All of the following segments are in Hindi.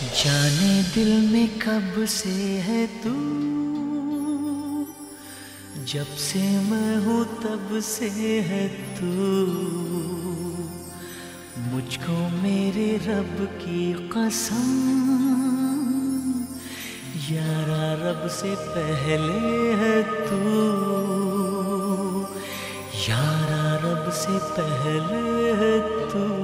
जाने दिल में कब से है तू? जब से मैं हूँ तब से है तू। मुझको मेरे रब की कसम, यारा रब से पहले है तू। यारा रब से पहले है तू।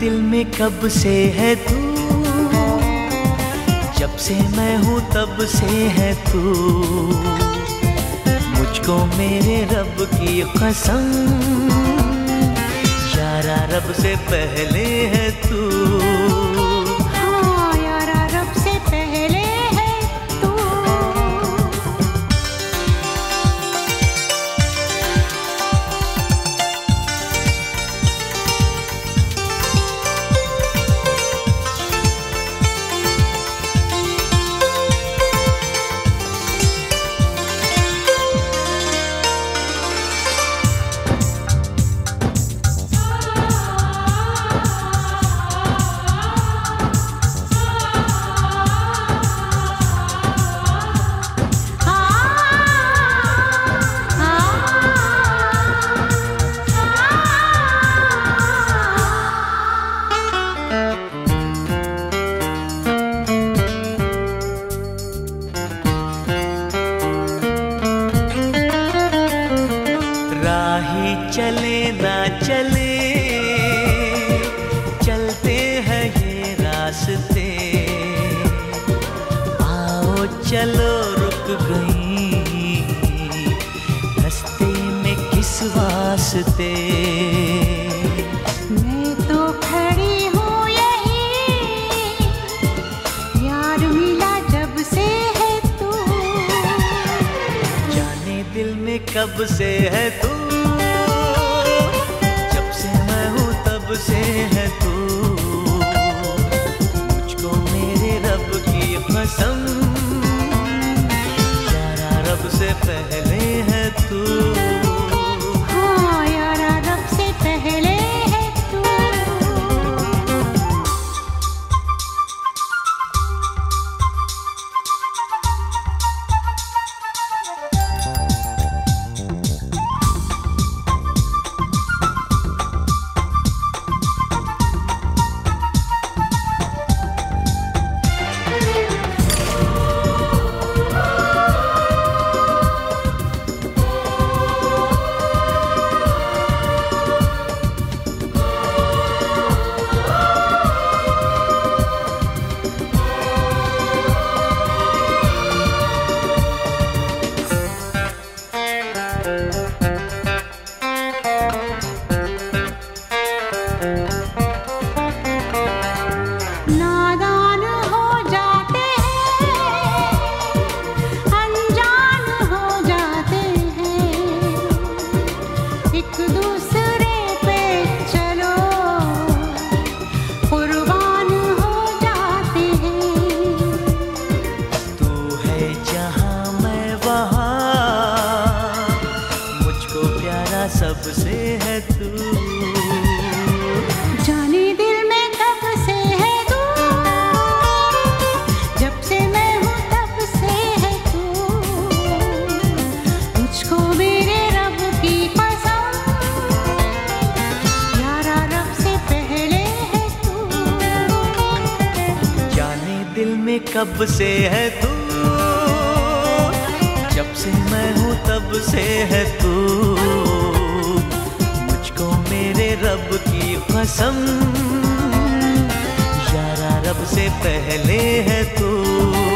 दिल में कब से है तू? जब से मैं हूँ तब से है तू। मुझको मेरे रब की कसम, यारा रब से पहले है तू। राही चले ना चले, चलते हैं ये रास्ते। आओ चलो रुक गई, रास्ते में किस वास्ते? कब से है तू? जब से मैं हूँ, तब से है तू। मुझको मेरे रब की कसम। रब से पहले प्यारा सबसे है तू। जाने दिल में कब से है तू? जब से मैं हूँ तब से है तू। मुझको मेरे रब की कसम। यारा रब से पहले है तू। जाने दिल में कब से है तू? से मैं हूँ, तब से है तू। मुझको मेरे रब की कसम, यारा रब से पहले है तू।